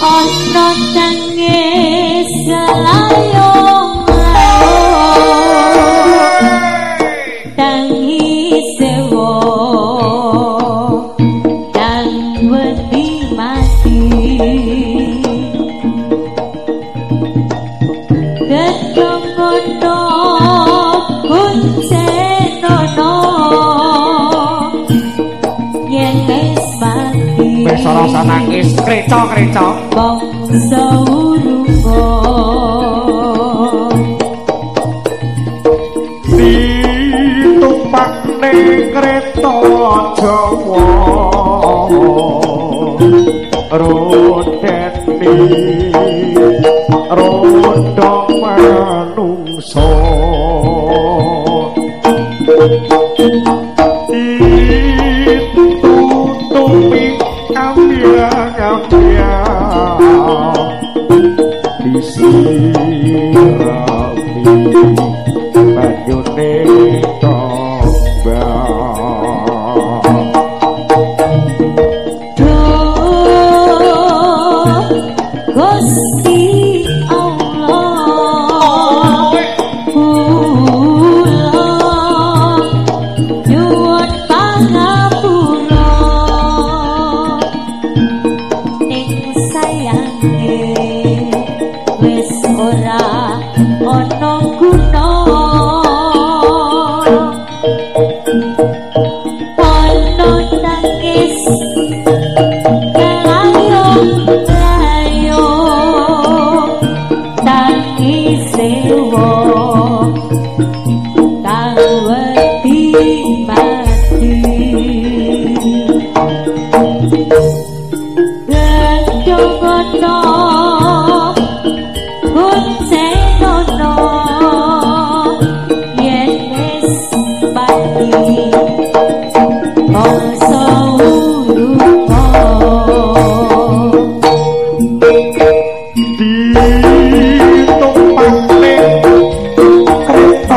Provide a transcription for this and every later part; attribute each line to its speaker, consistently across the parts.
Speaker 1: ana sange selayo rasa nangis. Kreco-kreco
Speaker 2: bangsa urungo
Speaker 1: ditumpak ning kreta Jawa. Rodeni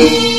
Speaker 1: thank you.